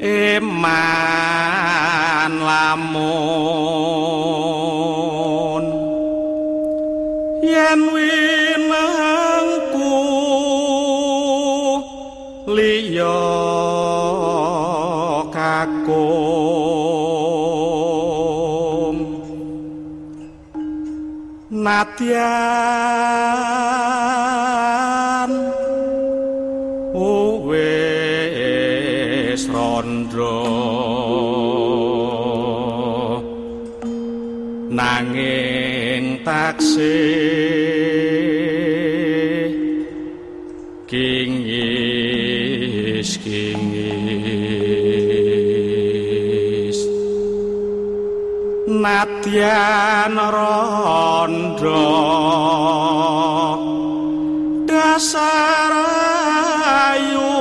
eman lamun. Yen winangku liya kakung nadyan nanging taksih kingis kingis. Nadyan randra dasar ayu